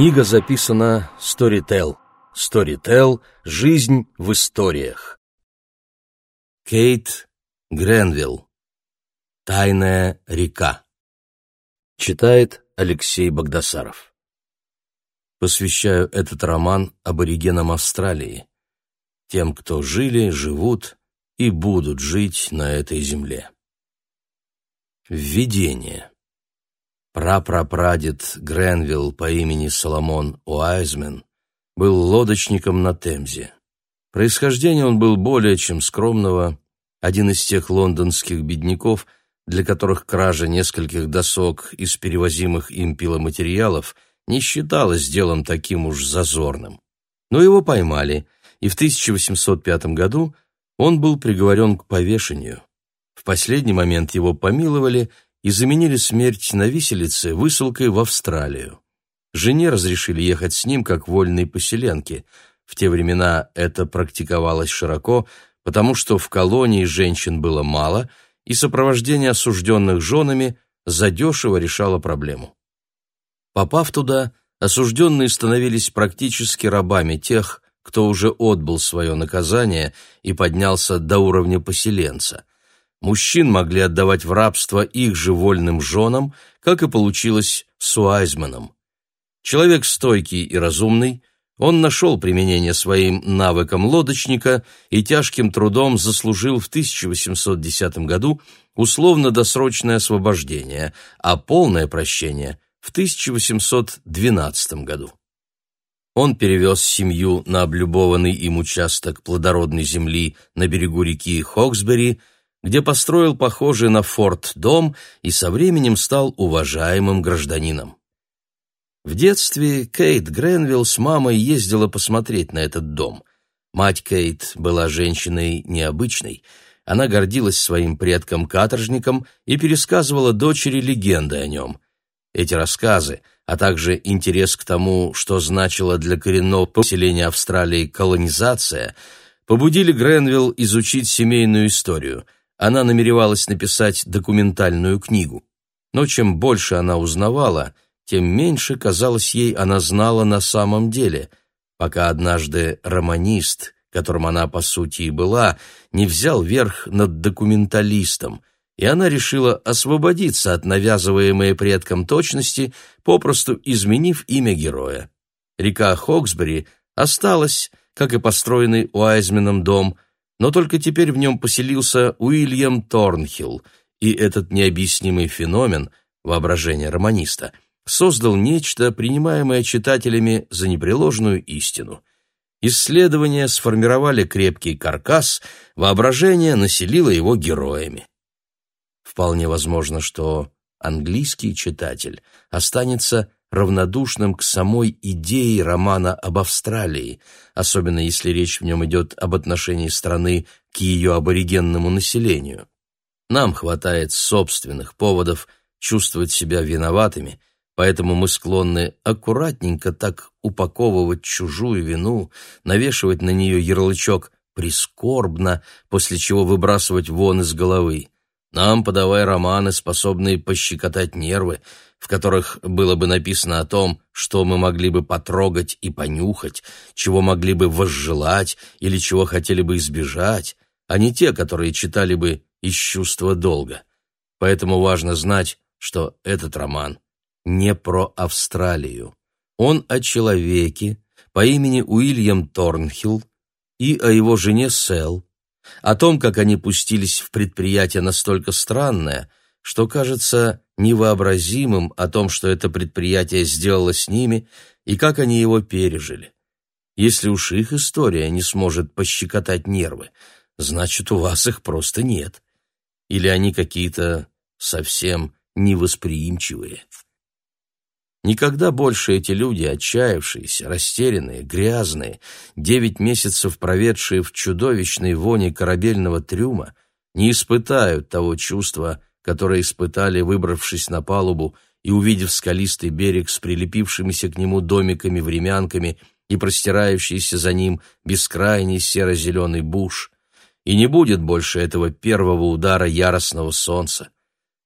Книга записана Storytel. Storytel. Жизнь в историях. Кейт Гренвилл. Тайная река. Читает Алексей Богдасаров. Посвящаю этот роман аборигенам Австралии, тем, кто жили, живут и будут жить на этой земле. Введение. Прапрапрадед Гренвилл по имени Соломон Уайзмен был лодочником на Темзе. Происхождение он был более чем скромного, один из тех лондонских бедняков, для которых кража нескольких досок из перевозимых им пиломатериалов не считалась делом таким уж зазорным. Но его поймали, и в 1805 году он был приговорен к повешению. В последний момент его помиловали – и заменили смерть на виселице высылкой в Австралию. Жене разрешили ехать с ним как вольной поселенке. В те времена это практиковалось широко, потому что в колонии женщин было мало, и сопровождение осужденных женами задешево решало проблему. Попав туда, осужденные становились практически рабами тех, кто уже отбыл свое наказание и поднялся до уровня поселенца мужчин могли отдавать в рабство их же вольным женам, как и получилось с Уайзманом. Человек стойкий и разумный, он нашел применение своим навыкам лодочника и тяжким трудом заслужил в 1810 году условно-досрочное освобождение, а полное прощение – в 1812 году. Он перевез семью на облюбованный им участок плодородной земли на берегу реки Хоксбери – где построил похожий на форт дом и со временем стал уважаемым гражданином. В детстве Кейт Гренвилл с мамой ездила посмотреть на этот дом. Мать Кейт была женщиной необычной. Она гордилась своим предком-каторжником и пересказывала дочери легенды о нем. Эти рассказы, а также интерес к тому, что значила для коренного поселения Австралии колонизация, побудили Гренвилл изучить семейную историю – она намеревалась написать документальную книгу. Но чем больше она узнавала, тем меньше, казалось ей, она знала на самом деле, пока однажды романист, которым она по сути и была, не взял верх над документалистом, и она решила освободиться от навязываемой предкам точности, попросту изменив имя героя. Река Хоксбери осталась, как и построенный Уайзменом дом – но только теперь в нем поселился Уильям Торнхилл, и этот необъяснимый феномен, воображение романиста, создал нечто, принимаемое читателями за непреложную истину. Исследования сформировали крепкий каркас, воображение населило его героями. Вполне возможно, что английский читатель останется равнодушным к самой идее романа об Австралии, особенно если речь в нем идет об отношении страны к ее аборигенному населению. Нам хватает собственных поводов чувствовать себя виноватыми, поэтому мы склонны аккуратненько так упаковывать чужую вину, навешивать на нее ярлычок «прискорбно», после чего выбрасывать вон из головы. Нам подавай романы, способные пощекотать нервы, в которых было бы написано о том, что мы могли бы потрогать и понюхать, чего могли бы возжелать или чего хотели бы избежать, а не те, которые читали бы из чувства долга. Поэтому важно знать, что этот роман не про Австралию. Он о человеке по имени Уильям Торнхилл и о его жене Сэл, о том, как они пустились в предприятие настолько странное, что кажется невообразимым о том, что это предприятие сделало с ними и как они его пережили. Если уж их история не сможет пощекотать нервы, значит, у вас их просто нет. Или они какие-то совсем невосприимчивые. Никогда больше эти люди, отчаявшиеся, растерянные, грязные, девять месяцев проведшие в чудовищной воне корабельного трюма, не испытают того чувства, которое испытали, выбравшись на палубу и увидев скалистый берег с прилепившимися к нему домиками-времянками и простирающийся за ним бескрайний серо-зеленый буш. И не будет больше этого первого удара яростного солнца.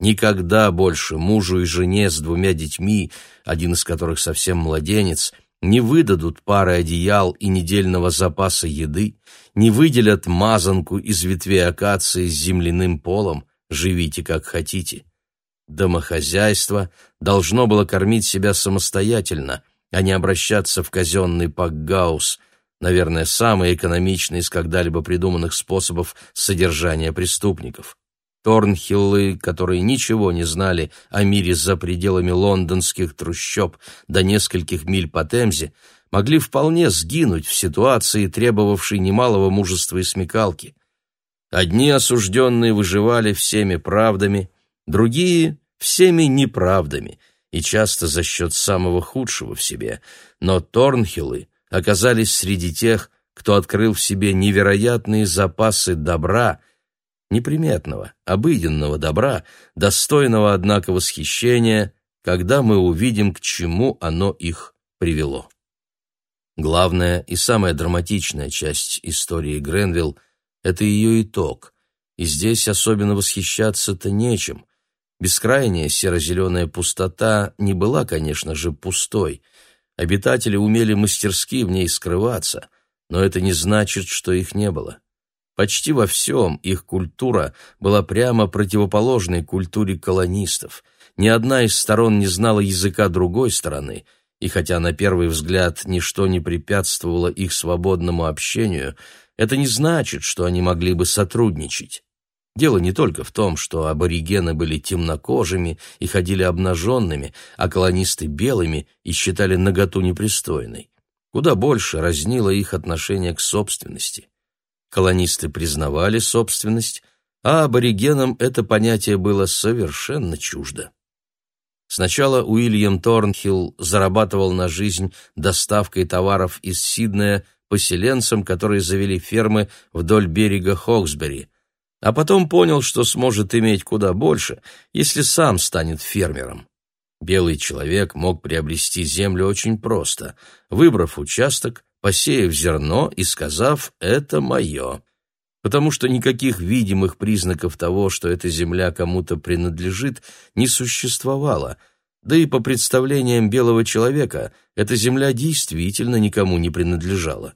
Никогда больше мужу и жене с двумя детьми, один из которых совсем младенец, не выдадут пары одеял и недельного запаса еды, не выделят мазанку из ветвей акации с земляным полом, живите как хотите. Домохозяйство должно было кормить себя самостоятельно, а не обращаться в казенный пакгаус, наверное, самый экономичный из когда-либо придуманных способов содержания преступников. Торнхиллы, которые ничего не знали о мире за пределами лондонских трущоб до нескольких миль по Темзе, могли вполне сгинуть в ситуации, требовавшей немалого мужества и смекалки. Одни осужденные выживали всеми правдами, другие — всеми неправдами, и часто за счет самого худшего в себе, но Торнхиллы оказались среди тех, кто открыл в себе невероятные запасы добра — неприметного, обыденного добра, достойного, однако, восхищения, когда мы увидим, к чему оно их привело. Главная и самая драматичная часть истории Гренвилл — это ее итог, и здесь особенно восхищаться-то нечем. Бескрайняя серо-зеленая пустота не была, конечно же, пустой. Обитатели умели мастерски в ней скрываться, но это не значит, что их не было. Почти во всем их культура была прямо противоположной культуре колонистов. Ни одна из сторон не знала языка другой стороны, и хотя на первый взгляд ничто не препятствовало их свободному общению, это не значит, что они могли бы сотрудничать. Дело не только в том, что аборигены были темнокожими и ходили обнаженными, а колонисты белыми и считали наготу непристойной. Куда больше разнило их отношение к собственности. Колонисты признавали собственность, а аборигенам это понятие было совершенно чуждо. Сначала Уильям Торнхилл зарабатывал на жизнь доставкой товаров из Сиднея поселенцам, которые завели фермы вдоль берега Хоксбери, а потом понял, что сможет иметь куда больше, если сам станет фермером. Белый человек мог приобрести землю очень просто, выбрав участок, посеяв зерно и сказав «это мое», потому что никаких видимых признаков того, что эта земля кому-то принадлежит, не существовало, да и по представлениям белого человека эта земля действительно никому не принадлежала.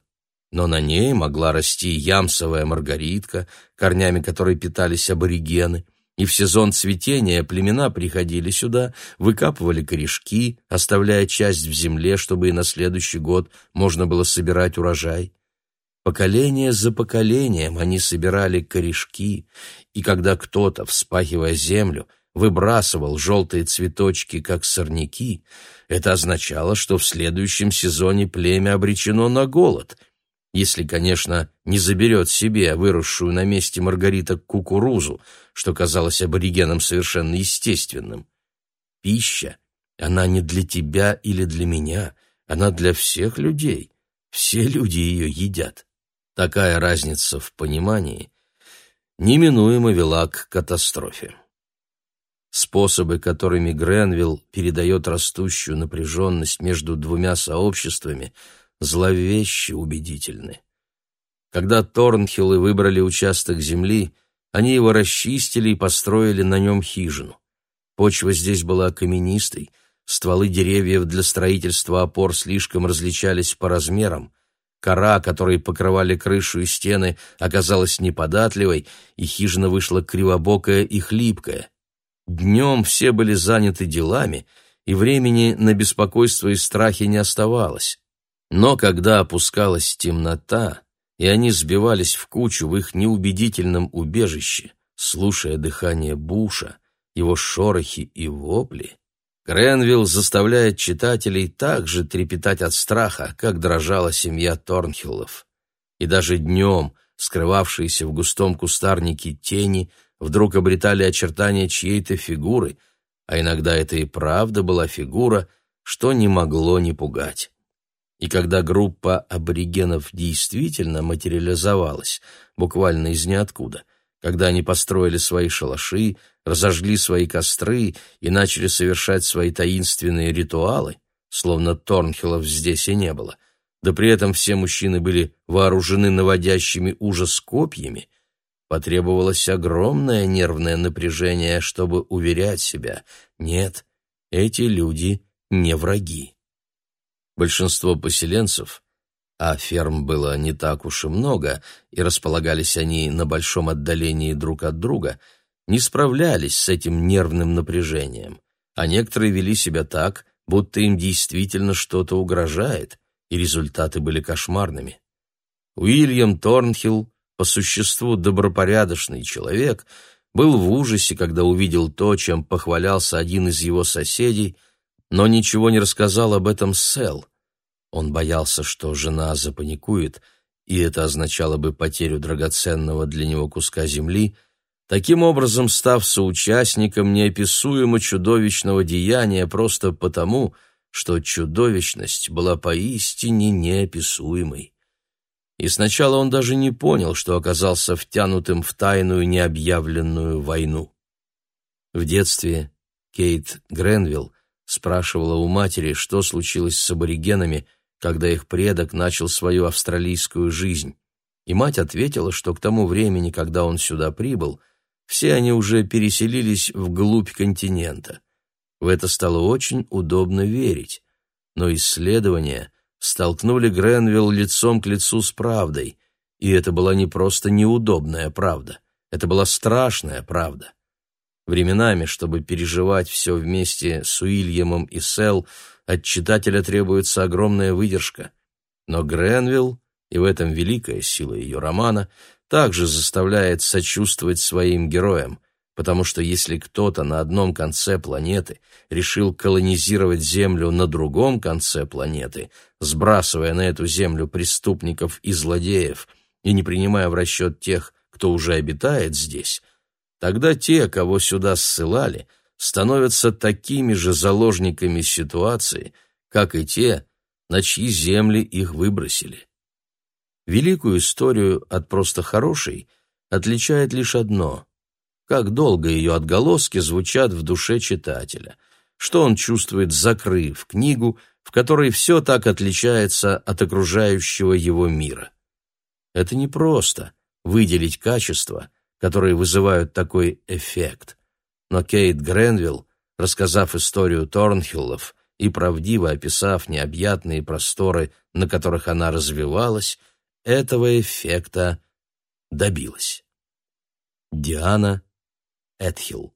Но на ней могла расти ямсовая маргаритка, корнями которой питались аборигены, и в сезон цветения племена приходили сюда, выкапывали корешки, оставляя часть в земле, чтобы и на следующий год можно было собирать урожай. Поколение за поколением они собирали корешки, и когда кто-то, вспахивая землю, выбрасывал желтые цветочки, как сорняки, это означало, что в следующем сезоне племя обречено на голод — если, конечно, не заберет себе выросшую на месте маргариток кукурузу, что казалось аборигенам совершенно естественным. Пища, она не для тебя или для меня, она для всех людей. Все люди ее едят. Такая разница в понимании неминуемо вела к катастрофе. Способы, которыми Гренвилл передает растущую напряженность между двумя сообществами – зловеще убедительны. Когда Торнхиллы выбрали участок земли, они его расчистили и построили на нем хижину. Почва здесь была каменистой, стволы деревьев для строительства опор слишком различались по размерам, кора, которой покрывали крышу и стены, оказалась неподатливой, и хижина вышла кривобокая и хлипкая. Днем все были заняты делами, и времени на беспокойство и страхи не оставалось. Но когда опускалась темнота, и они сбивались в кучу в их неубедительном убежище, слушая дыхание Буша, его шорохи и вопли, Кренвилл заставляет читателей так же трепетать от страха, как дрожала семья Торнхиллов. И даже днем, скрывавшиеся в густом кустарнике тени, вдруг обретали очертания чьей-то фигуры, а иногда это и правда была фигура, что не могло не пугать. И когда группа аборигенов действительно материализовалась, буквально из ниоткуда, когда они построили свои шалаши, разожгли свои костры и начали совершать свои таинственные ритуалы, словно Торнхиллов здесь и не было, да при этом все мужчины были вооружены наводящими ужас копьями, потребовалось огромное нервное напряжение, чтобы уверять себя, нет, эти люди не враги. Большинство поселенцев, а ферм было не так уж и много, и располагались они на большом отдалении друг от друга, не справлялись с этим нервным напряжением, а некоторые вели себя так, будто им действительно что-то угрожает, и результаты были кошмарными. Уильям Торнхилл, по существу добропорядочный человек, был в ужасе, когда увидел то, чем похвалялся один из его соседей, но ничего не рассказал об этом Сэл. Он боялся, что жена запаникует, и это означало бы потерю драгоценного для него куска земли, таким образом став соучастником неописуемо чудовищного деяния просто потому, что чудовищность была поистине неописуемой. И сначала он даже не понял, что оказался втянутым в тайную необъявленную войну. В детстве Кейт Гренвилл спрашивала у матери, что случилось с аборигенами, когда их предок начал свою австралийскую жизнь. И мать ответила, что к тому времени, когда он сюда прибыл, все они уже переселились вглубь континента. В это стало очень удобно верить. Но исследования столкнули Гренвилл лицом к лицу с правдой, и это была не просто неудобная правда, это была страшная правда. Временами, чтобы переживать все вместе с Уильямом и Сел, от читателя требуется огромная выдержка. Но Гренвилл, и в этом великая сила ее романа, также заставляет сочувствовать своим героям, потому что если кто-то на одном конце планеты решил колонизировать Землю на другом конце планеты, сбрасывая на эту Землю преступников и злодеев и не принимая в расчет тех, кто уже обитает здесь, тогда те, кого сюда ссылали, становятся такими же заложниками ситуации, как и те, на чьи земли их выбросили. Великую историю от просто хорошей отличает лишь одно — как долго ее отголоски звучат в душе читателя, что он чувствует, закрыв книгу, в которой все так отличается от окружающего его мира. Это не просто выделить качества, которые вызывают такой эффект. Но Кейт Гренвилл, рассказав историю Торнхиллов и правдиво описав необъятные просторы, на которых она развивалась, этого эффекта добилась. Диана Эдхилл